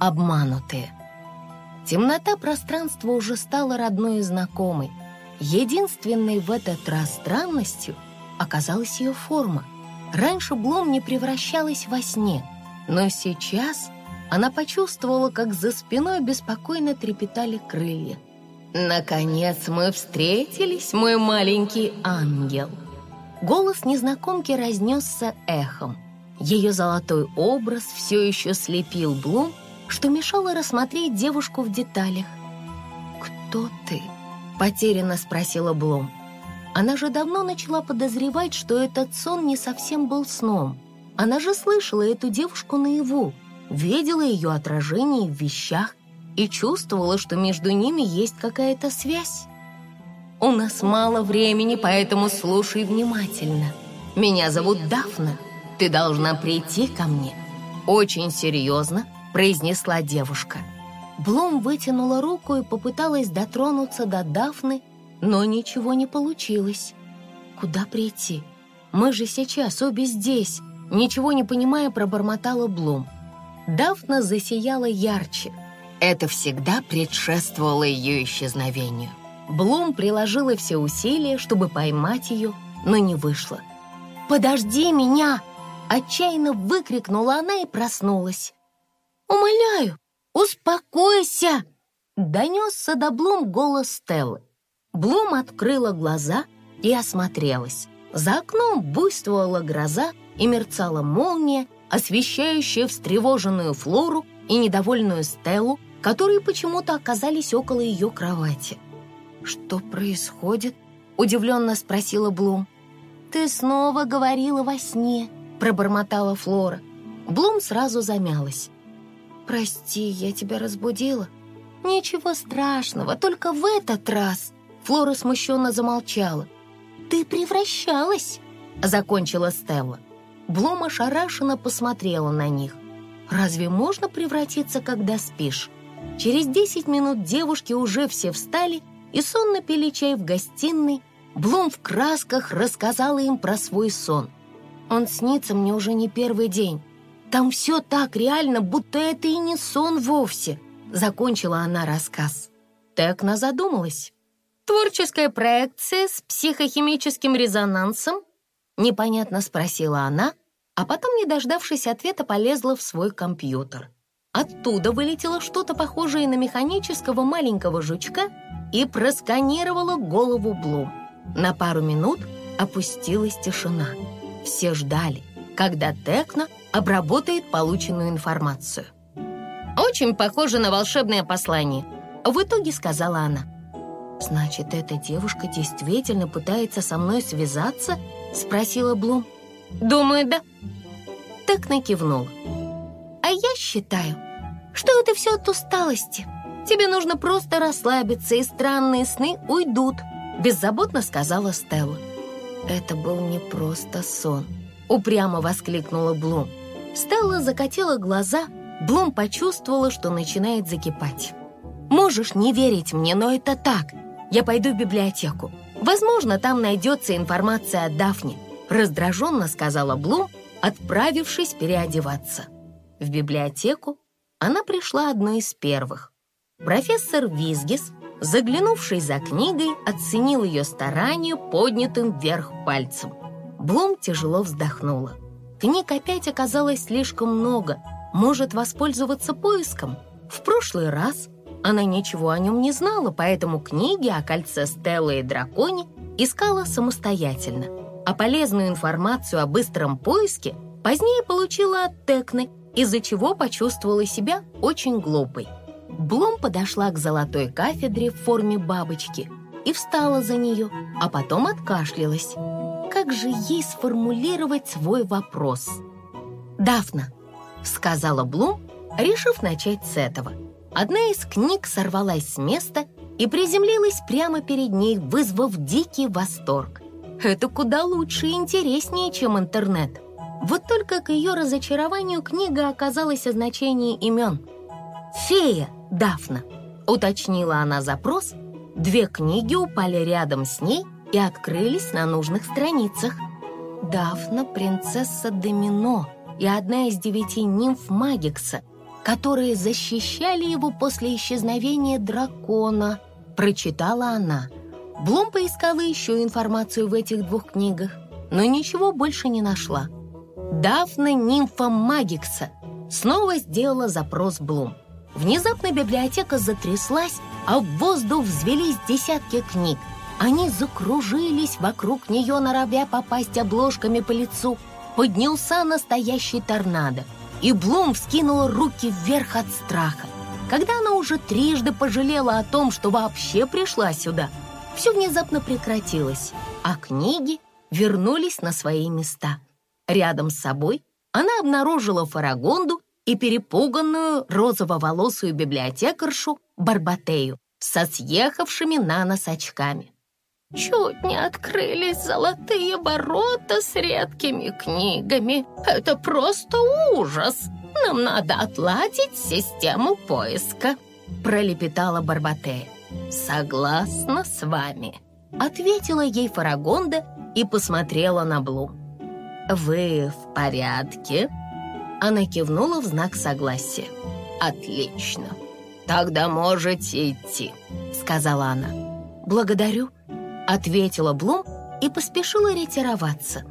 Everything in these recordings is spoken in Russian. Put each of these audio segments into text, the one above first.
обманутые. Темнота пространства уже стала родной и знакомой. Единственной в этот раз странностью оказалась ее форма. Раньше Блум не превращалась во сне, но сейчас она почувствовала, как за спиной беспокойно трепетали крылья. «Наконец мы встретились, мой маленький ангел!» Голос незнакомки разнесся эхом. Ее золотой образ все еще слепил Блум, что мешало рассмотреть девушку в деталях. «Кто ты?» — потерянно спросила Блум. Она же давно начала подозревать, что этот сон не совсем был сном. Она же слышала эту девушку наяву, видела ее отражение в вещах и чувствовала, что между ними есть какая-то связь. «У нас мало времени, поэтому слушай внимательно. Меня зовут Дафна. Ты должна прийти ко мне. Очень серьезно произнесла девушка. Блум вытянула руку и попыталась дотронуться до Дафны, но ничего не получилось. «Куда прийти? Мы же сейчас обе здесь!» Ничего не понимая, пробормотала Блум. Дафна засияла ярче. Это всегда предшествовало ее исчезновению. Блум приложила все усилия, чтобы поймать ее, но не вышло. «Подожди меня!» Отчаянно выкрикнула она и проснулась. «Умоляю, успокойся!» Донесся до Блум голос Стеллы. Блум открыла глаза и осмотрелась. За окном буйствовала гроза и мерцала молния, освещающая встревоженную Флору и недовольную Стеллу, которые почему-то оказались около ее кровати. «Что происходит?» — удивленно спросила Блум. «Ты снова говорила во сне», — пробормотала Флора. Блум сразу замялась. «Прости, я тебя разбудила». «Ничего страшного, только в этот раз...» Флора смущенно замолчала. «Ты превращалась!» — закончила Стелла. Блум ошарашенно посмотрела на них. «Разве можно превратиться, когда спишь?» Через десять минут девушки уже все встали и сонно пили чай в гостиной. Блум в красках рассказала им про свой сон. «Он снится мне уже не первый день. Там все так реально, будто это и не сон вовсе», — закончила она рассказ. Текна задумалась. «Творческая проекция с психохимическим резонансом?» Непонятно спросила она, а потом, не дождавшись ответа, полезла в свой компьютер. Оттуда вылетело что-то похожее на механического маленького жучка и просканировало голову Блум. На пару минут опустилась тишина. Все ждали, когда Текна обработает полученную информацию. «Очень похоже на волшебное послание», — в итоге сказала она. «Значит, эта девушка действительно пытается со мной связаться?» — спросила Блум. «Думаю, да». Текна кивнула. «А я считаю, что это все от усталости. Тебе нужно просто расслабиться, и странные сны уйдут», — беззаботно сказала Стелла. «Это был не просто сон», — упрямо воскликнула Блум. Стелла закатила глаза, Блум почувствовала, что начинает закипать. «Можешь не верить мне, но это так. Я пойду в библиотеку. Возможно, там найдется информация о Дафне», раздраженно сказала Блум, отправившись переодеваться. В библиотеку она пришла одной из первых. Профессор Визгис, заглянувший за книгой, оценил ее старание поднятым вверх пальцем. Блум тяжело вздохнула. Книг опять оказалось слишком много. Может воспользоваться поиском? В прошлый раз она ничего о нем не знала, поэтому книги о кольце Стеллы и драконе искала самостоятельно. А полезную информацию о быстром поиске позднее получила от Текны, из-за чего почувствовала себя очень глупой. Блум подошла к золотой кафедре в форме бабочки и встала за нее, а потом откашлялась как же ей сформулировать свой вопрос? «Дафна», — сказала Блум, решив начать с этого. Одна из книг сорвалась с места и приземлилась прямо перед ней, вызвав дикий восторг. Это куда лучше и интереснее, чем интернет. Вот только к ее разочарованию книга оказалась о значении имен. «Фея Дафна», — уточнила она запрос. Две книги упали рядом с ней — и открылись на нужных страницах. Дафна — принцесса Домино и одна из девяти нимф Магикса. которые защищали его после исчезновения дракона, прочитала она. Блум поискала еще информацию в этих двух книгах, но ничего больше не нашла. Дафна нимфа Магикса снова сделала запрос Блум. Внезапно библиотека затряслась, а в воздух взвелись десятки книг. Они закружились вокруг нее, норовя попасть обложками по лицу. Поднялся настоящий торнадо, и Блум вскинула руки вверх от страха. Когда она уже трижды пожалела о том, что вообще пришла сюда, все внезапно прекратилось, а книги вернулись на свои места. Рядом с собой она обнаружила Фарагонду и перепуганную розово-волосую библиотекаршу Барбатею со съехавшими на нос очками. «Чуть не открылись золотые ворота с редкими книгами. Это просто ужас! Нам надо отладить систему поиска», — пролепетала Барбатея. «Согласна с вами», — ответила ей Фарагонда и посмотрела на Блум. «Вы в порядке?» Она кивнула в знак согласия. «Отлично. Тогда можете идти», — сказала она. «Благодарю», — ответила Блум и поспешила ретироваться.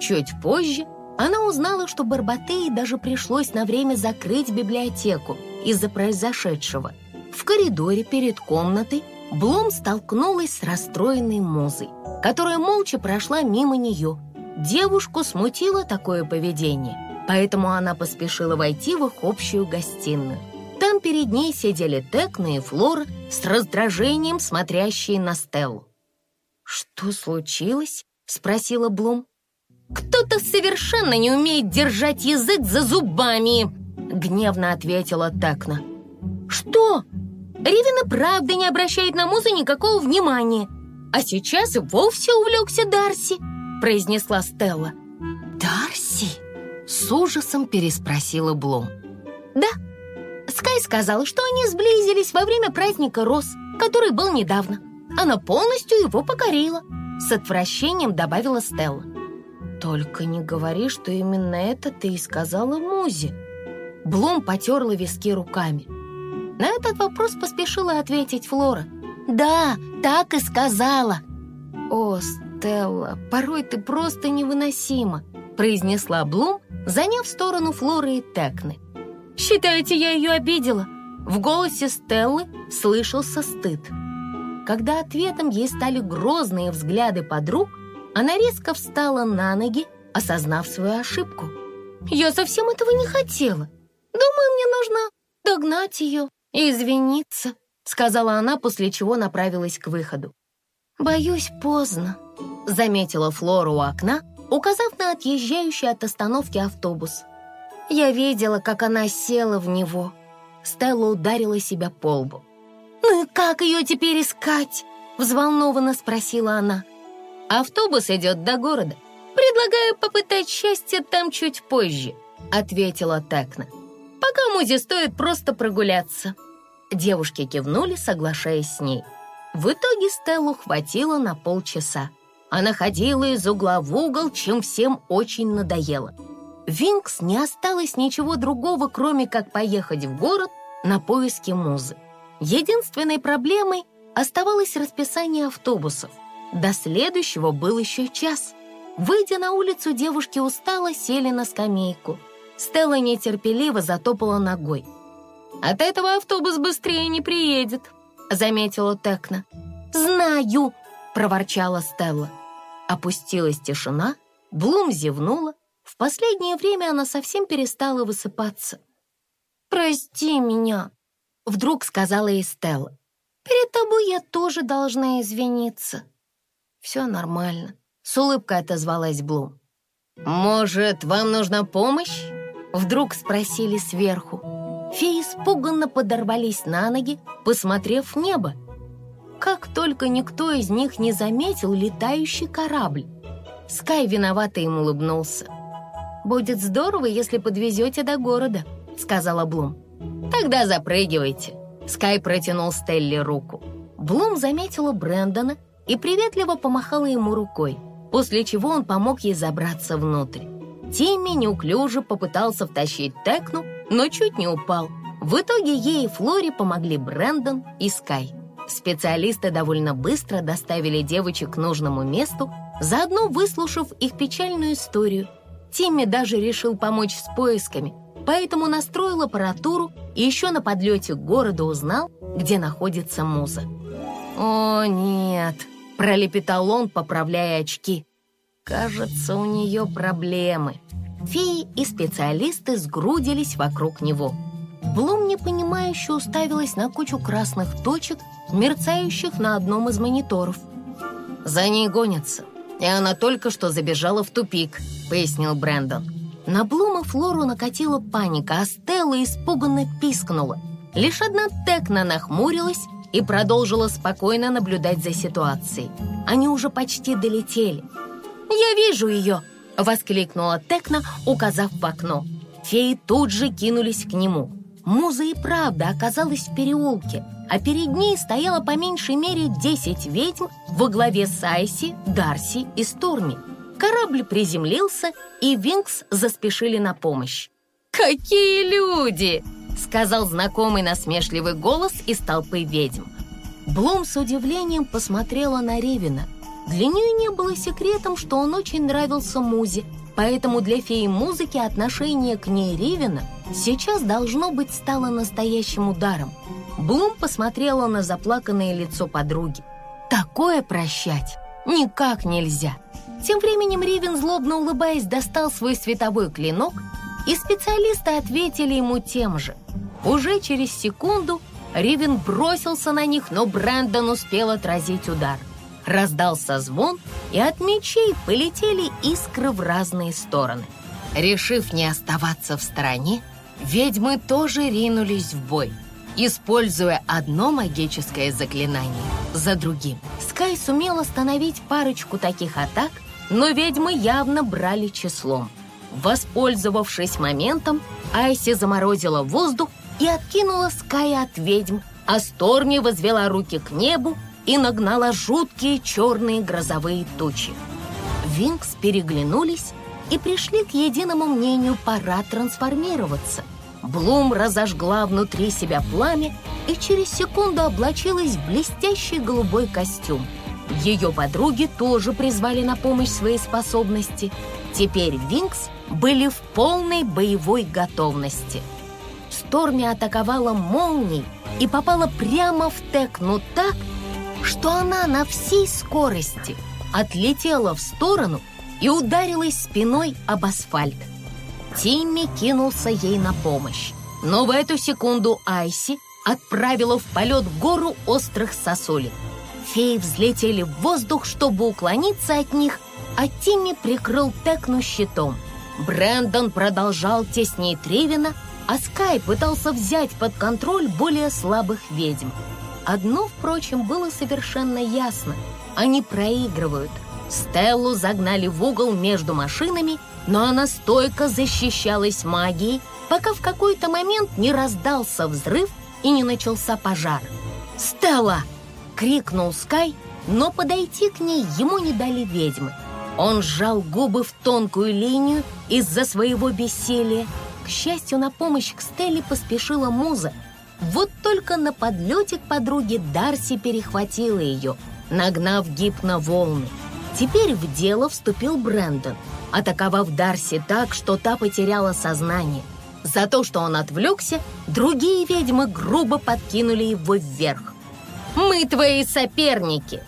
Чуть позже она узнала, что Барбатеи даже пришлось на время закрыть библиотеку из-за произошедшего. В коридоре перед комнатой Блум столкнулась с расстроенной музой, которая молча прошла мимо нее. Девушку смутило такое поведение, поэтому она поспешила войти в их общую гостиную. Там перед ней сидели Текна и Флора с раздражением, смотрящие на Стеллу. «Что случилось?» — спросила Блум. «Кто-то совершенно не умеет держать язык за зубами!» — гневно ответила Текна. «Что?» Ривен и правда не обращает на музу никакого внимания. А сейчас вовсе увлекся Дарси, произнесла Стелла. Дарси? С ужасом переспросила Блум. Да, Скай сказала, что они сблизились во время праздника Роз, который был недавно. Она полностью его покорила. С отвращением добавила Стелла. «Только не говори, что именно это ты и сказала Музе». Блум потерла виски руками. На этот вопрос поспешила ответить Флора. «Да, так и сказала». «О, Стелла, порой ты просто невыносима», произнесла Блум, заняв сторону Флоры и Текны. «Считаете, я ее обидела?» В голосе Стеллы слышался стыд. Когда ответом ей стали грозные взгляды подруг, она резко встала на ноги, осознав свою ошибку. «Я совсем этого не хотела. Думаю, мне нужно догнать ее и извиниться», сказала она, после чего направилась к выходу. «Боюсь, поздно», заметила Флора у окна, указав на отъезжающий от остановки автобус. Я видела, как она села в него. Стелла ударила себя по лбу. «Ну и как ее теперь искать?» Взволнованно спросила она. «Автобус идет до города. Предлагаю попытать счастье там чуть позже», ответила Текна. «Пока Музе стоит просто прогуляться». Девушки кивнули, соглашаясь с ней. В итоге Стеллу хватило на полчаса. Она ходила из угла в угол, чем всем очень надоело. Винкс не осталось ничего другого, кроме как поехать в город на поиски музы. Единственной проблемой оставалось расписание автобусов. До следующего был еще час. Выйдя на улицу, девушки устало сели на скамейку. Стелла нетерпеливо затопала ногой. «От этого автобус быстрее не приедет», — заметила Текна. «Знаю», — проворчала Стелла. Опустилась тишина, Блум зевнула. В последнее время она совсем перестала высыпаться. «Прости меня», — вдруг сказала ей Стелла. «Перед тобой я тоже должна извиниться». «Все нормально», — с улыбкой отозвалась Блум. «Может, вам нужна помощь?» — вдруг спросили сверху. Феи испуганно подорвались на ноги, посмотрев в небо. Как только никто из них не заметил летающий корабль. Скай виновато им улыбнулся. «Будет здорово, если подвезете до города», — сказала Блум. «Тогда запрыгивайте». Скай протянул Стелле руку. Блум заметила Брэндона и приветливо помахала ему рукой, после чего он помог ей забраться внутрь. Тимми неуклюже попытался втащить Текну, но чуть не упал — В итоге ей и Флоре помогли Брэндон и Скай. Специалисты довольно быстро доставили девочек к нужному месту, заодно выслушав их печальную историю. Тимми даже решил помочь с поисками, поэтому настроил аппаратуру и еще на подлете к городу узнал, где находится муза. «О, нет!» — пролепетал он, поправляя очки. «Кажется, у нее проблемы». Феи и специалисты сгрудились вокруг него. Блум непонимающе уставилась на кучу красных точек, мерцающих на одном из мониторов. «За ней гонятся, и она только что забежала в тупик», — пояснил Брэндон. На Блума Флору накатила паника, а Стелла испуганно пискнула. Лишь одна Текна нахмурилась и продолжила спокойно наблюдать за ситуацией. Они уже почти долетели. «Я вижу ее!» — воскликнула Текна, указав в окно. Феи тут же кинулись к нему. Муза и правда оказалась в переулке, а перед ней стояло по меньшей мере 10 ведьм во главе с Айси, Дарси и Сторми. Корабль приземлился, и Винкс заспешили на помощь. «Какие люди!» — сказал знакомый насмешливый голос из толпы ведьм. Блум с удивлением посмотрела на Ревина. Для нее не было секретом, что он очень нравился Музе, поэтому для феи музыки отношение к ней Ривина сейчас, должно быть, стало настоящим ударом. Блум посмотрела на заплаканное лицо подруги. «Такое прощать никак нельзя!» Тем временем Ривен, злобно улыбаясь, достал свой световой клинок, и специалисты ответили ему тем же. Уже через секунду Ривен бросился на них, но Брэндон успел отразить удар. Раздался звон, и от мечей полетели искры в разные стороны. Решив не оставаться в стороне, ведьмы тоже ринулись в бой, используя одно магическое заклинание за другим. Скай сумел остановить парочку таких атак, но ведьмы явно брали числом. Воспользовавшись моментом, Айси заморозила воздух и откинула Скай от ведьм, а Сторми возвела руки к небу и нагнала жуткие черные грозовые тучи. Винкс переглянулись и пришли к единому мнению «пора трансформироваться». Блум разожгла внутри себя пламя и через секунду облачилась в блестящий голубой костюм. Ее подруги тоже призвали на помощь свои способности. Теперь Винкс были в полной боевой готовности. Сторми атаковала молнией и попала прямо в Текну так, что она на всей скорости отлетела в сторону и ударилась спиной об асфальт. Тимми кинулся ей на помощь, но в эту секунду Айси отправила в полет гору острых сосулек. Феи взлетели в воздух, чтобы уклониться от них, а Тимми прикрыл Текну щитом. Брэндон продолжал теснить Тревина, а Скай пытался взять под контроль более слабых ведьм. Одно, впрочем, было совершенно ясно. Они проигрывают. Стеллу загнали в угол между машинами, но она стойко защищалась магией, пока в какой-то момент не раздался взрыв и не начался пожар. «Стелла!» — крикнул Скай, но подойти к ней ему не дали ведьмы. Он сжал губы в тонкую линию из-за своего бессилия. К счастью, на помощь к Стелле поспешила муза. Вот только на подлете к подруге Дарси перехватила ее, нагнав гиб на волны. Теперь в дело вступил Брэндон, атаковав Дарси так, что та потеряла сознание. За то, что он отвлекся, другие ведьмы грубо подкинули его вверх. «Мы твои соперники!»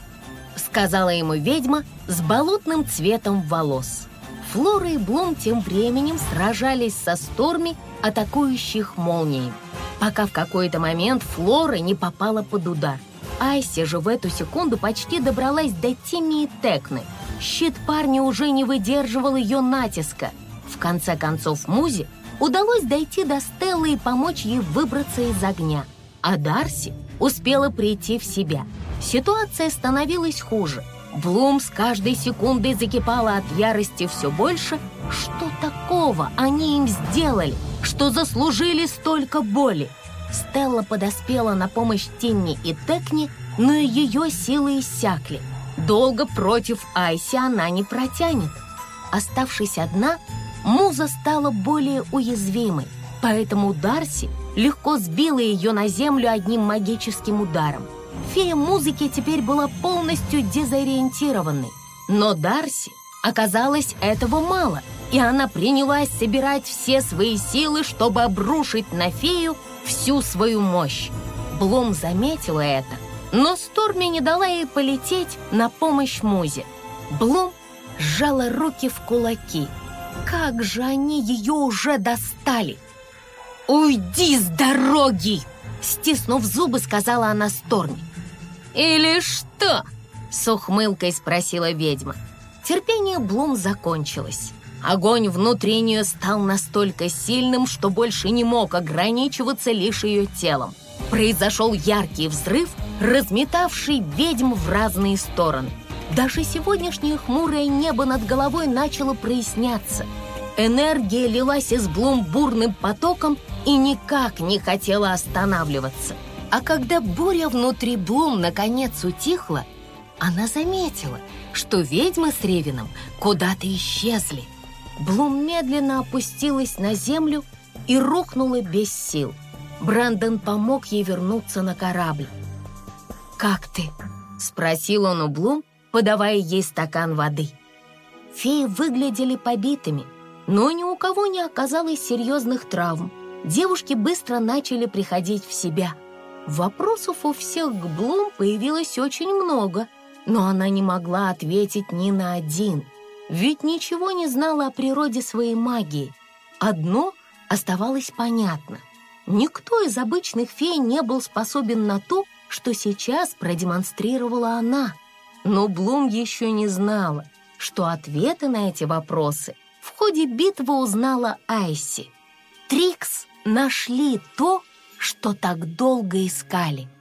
сказала ему ведьма с болотным цветом волос. Флора и Блум тем временем сражались со Сторми, атакующих молнией, пока в какой-то момент Флора не попала под удар. Айси же в эту секунду почти добралась до Тимми и Текны. Щит парня уже не выдерживал ее натиска. В конце концов Музе удалось дойти до Стеллы и помочь ей выбраться из огня. А Дарси успела прийти в себя – Ситуация становилась хуже. Блум с каждой секундой закипала от ярости все больше. Что такого они им сделали, что заслужили столько боли? Стелла подоспела на помощь Тинни и Текни, но ее силы иссякли. Долго против Айси она не протянет. Оставшись одна, Муза стала более уязвимой, поэтому Дарси легко сбила ее на землю одним магическим ударом. Фея музыки теперь была полностью дезориентированной. Но Дарси оказалось этого мало, и она принялась собирать все свои силы, чтобы обрушить на фею всю свою мощь. Блум заметила это, но Сторми не дала ей полететь на помощь Музе. Блум сжала руки в кулаки. Как же они ее уже достали! «Уйди с дороги!» Стиснув зубы, сказала она Сторми. «Или что?» С ухмылкой спросила ведьма. Терпение Блум закончилось. Огонь внутри нее стал настолько сильным, что больше не мог ограничиваться лишь ее телом. Произошел яркий взрыв, разметавший ведьм в разные стороны. Даже сегодняшнее хмурое небо над головой начало проясняться. Энергия лилась из Блум бурным потоком и никак не хотела останавливаться. А когда буря внутри Блум наконец утихла, она заметила, что ведьмы с Ревином куда-то исчезли. Блум медленно опустилась на землю и рухнула без сил. Брэндон помог ей вернуться на корабль. «Как ты?» — спросил он у Блум, подавая ей стакан воды. Феи выглядели побитыми, но ни у кого не оказалось серьезных травм. Девушки быстро начали приходить в себя. Вопросов у всех к Блум появилось очень много, но она не могла ответить ни на один — ведь ничего не знала о природе своей магии. Одно оставалось понятно. Никто из обычных фей не был способен на то, что сейчас продемонстрировала она. Но Блум еще не знала, что ответы на эти вопросы в ходе битвы узнала Айси. Трикс нашли то, что так долго искали —